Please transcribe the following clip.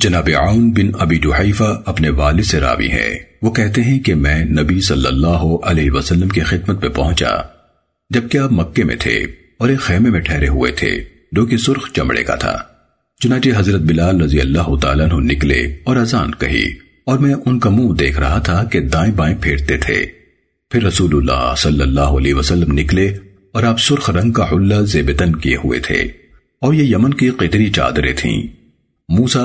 جناب عون بن ابی جحیفہ اپنے والد سے راوی ہے وہ کہتے ہیں کہ میں نبی صلی اللہ علیہ وسلم کی خدمت پہ پہنچا، جبکہ آپ مکے میں تھے اور ایک خیمے میں ٹھہرے ہوئے تھے جو کہ سرخ چمڑے کا تھا۔ چنانچہ حضرت بلال رضی اللہ تعالیٰ عنہ نکلے اور اذان کہی اور میں ان کا منہ دیکھ رہا تھا کہ دائیں بائیں پھیرتے تھے۔ پھر رسول اللہ صلی اللہ علیہ وسلم نکلے اور آپ سرخ رنگ کا حلہ زیبتن کیے ہوئے تھے اور یہ یمن کی قطری چادریں تھیں۔ موسا